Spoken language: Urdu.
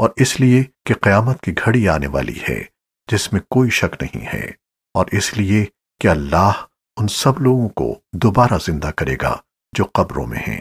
اور اس لیے کہ قیامت کی گھڑی آنے والی ہے، جس میں کوئی شک نہیں ہے، اور اس لیے کہ اللہ ان سب لوگوں کو دوبارہ زندہ کرے گا جو قبروں میں ہیں۔